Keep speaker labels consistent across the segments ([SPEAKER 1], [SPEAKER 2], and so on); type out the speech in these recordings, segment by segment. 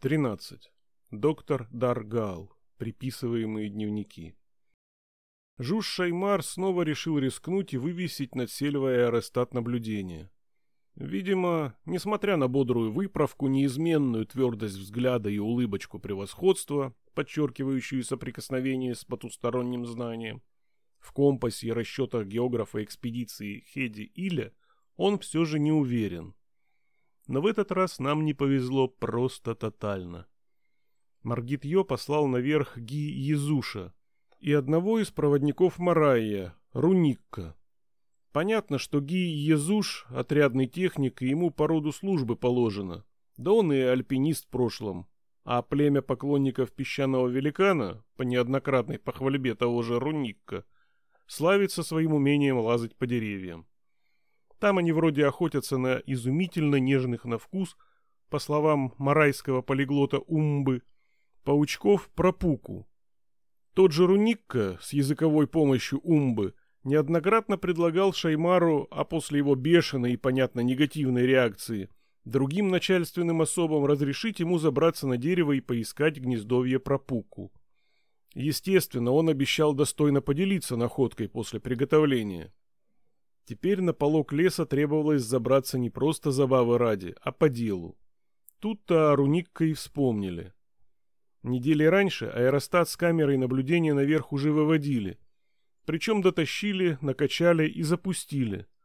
[SPEAKER 1] 13. Доктор Даргал. Приписываемые дневники. Жуж Шаймар снова решил рискнуть и вывесить над Сельвой аэростат наблюдения. Видимо, несмотря на бодрую выправку, неизменную твердость взгляда и улыбочку превосходства, подчеркивающую соприкосновение с потусторонним знанием, в компасе и расчетах географа экспедиции Хеди Иля он все же не уверен. Но в этот раз нам не повезло просто тотально. Маргит Йо послал наверх Ги Езуша и одного из проводников Марайя, Руникка. Понятно, что Ги Езуш – отрядный техник, и ему по роду службы положено. Да он и альпинист в прошлом, а племя поклонников песчаного великана, по неоднократной похвальбе того же Руникка, славится своим умением лазать по деревьям. Там они вроде охотятся на изумительно нежных на вкус, по словам марайского полиглота Умбы, паучков пропуку. Тот же Руникка с языковой помощью Умбы неоднократно предлагал Шаймару, а после его бешеной и, понятно, негативной реакции – другим начальственным особам разрешить ему забраться на дерево и поискать гнездовье пропуку. Естественно, он обещал достойно поделиться находкой после приготовления. Теперь на полог леса требовалось забраться не просто забавы ради, а по делу. Тут-то Аруникка и вспомнили. Недели раньше аэростат с камерой наблюдения наверх уже выводили. Причем дотащили, накачали и запустили –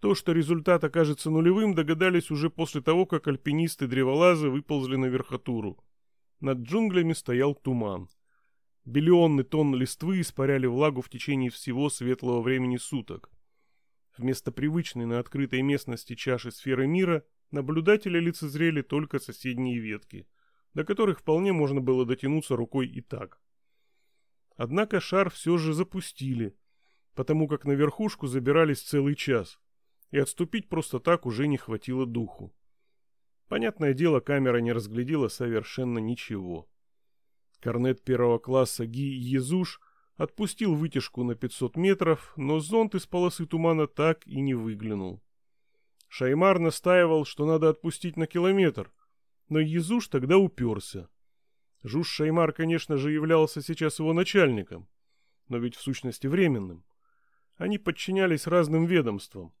[SPEAKER 1] то, что результат окажется нулевым, догадались уже после того, как альпинисты-древолазы выползли на верхотуру. Над джунглями стоял туман. Биллионы тонн листвы испаряли влагу в течение всего светлого времени суток. Вместо привычной на открытой местности чаши сферы мира наблюдатели лицезрели только соседние ветки, до которых вполне можно было дотянуться рукой и так. Однако шар все же запустили, потому как на верхушку забирались целый час и отступить просто так уже не хватило духу. Понятное дело, камера не разглядела совершенно ничего. Корнет первого класса Ги Езуш отпустил вытяжку на 500 метров, но зонт из полосы тумана так и не выглянул. Шаймар настаивал, что надо отпустить на километр, но Езуш тогда уперся. Жуж Шаймар, конечно же, являлся сейчас его начальником, но ведь в сущности временным. Они подчинялись разным ведомствам,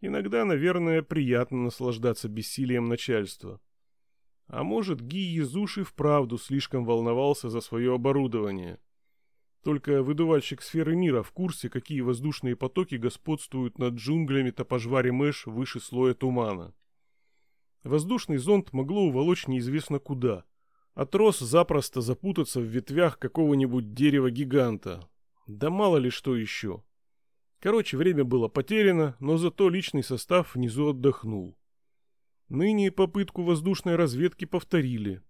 [SPEAKER 1] Иногда, наверное, приятно наслаждаться бессилием начальства. А может, Ги Езуш и вправду слишком волновался за свое оборудование. Только выдувальщик сферы мира в курсе, какие воздушные потоки господствуют над джунглями Топожвари Мэш выше слоя тумана. Воздушный зонд могло уволочь неизвестно куда, а трос запросто запутаться в ветвях какого-нибудь дерева-гиганта. Да мало ли что еще. Короче, время было потеряно, но зато личный состав внизу отдохнул. Ныне попытку воздушной разведки повторили.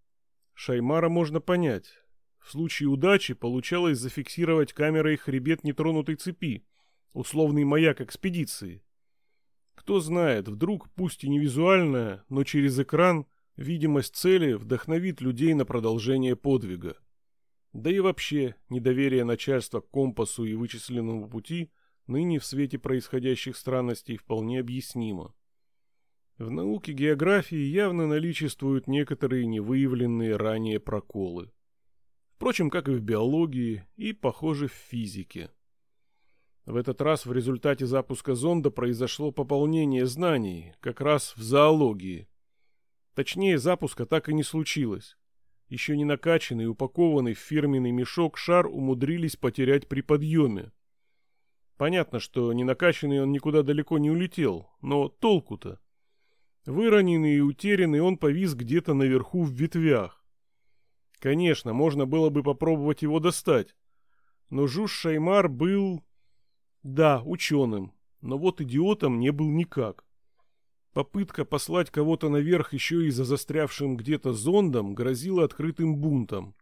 [SPEAKER 1] Шаймара можно понять. В случае удачи получалось зафиксировать камерой хребет нетронутой цепи, условный маяк экспедиции. Кто знает, вдруг, пусть и не визуальная, но через экран, видимость цели вдохновит людей на продолжение подвига. Да и вообще, недоверие начальства к компасу и вычисленному пути – ныне в свете происходящих странностей вполне объяснимо. В науке географии явно наличествуют некоторые невыявленные ранее проколы. Впрочем, как и в биологии, и, похоже, в физике. В этот раз в результате запуска зонда произошло пополнение знаний, как раз в зоологии. Точнее, запуска так и не случилось. Еще не накачанный упакованный в фирменный мешок шар умудрились потерять при подъеме. Понятно, что не накачанный он никуда далеко не улетел, но толку-то? Выроненный и утерянный он повис где-то наверху в ветвях. Конечно, можно было бы попробовать его достать. Но Жуж Шаймар был... Да, ученым, но вот идиотом не был никак. Попытка послать кого-то наверх еще и за застрявшим где-то зондом грозила открытым бунтом.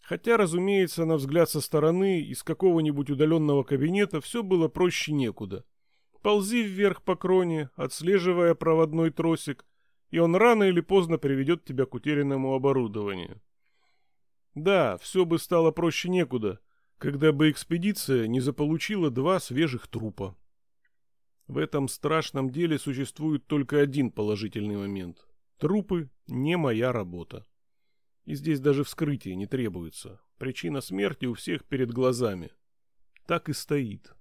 [SPEAKER 1] Хотя, разумеется, на взгляд со стороны, из какого-нибудь удаленного кабинета все было проще некуда. Ползи вверх по кроне, отслеживая проводной тросик, и он рано или поздно приведет тебя к утерянному оборудованию. Да, все бы стало проще некуда, когда бы экспедиция не заполучила два свежих трупа. В этом страшном деле существует только один положительный момент. Трупы – не моя работа. И здесь даже вскрытие не требуется. Причина смерти у всех перед глазами. Так и стоит.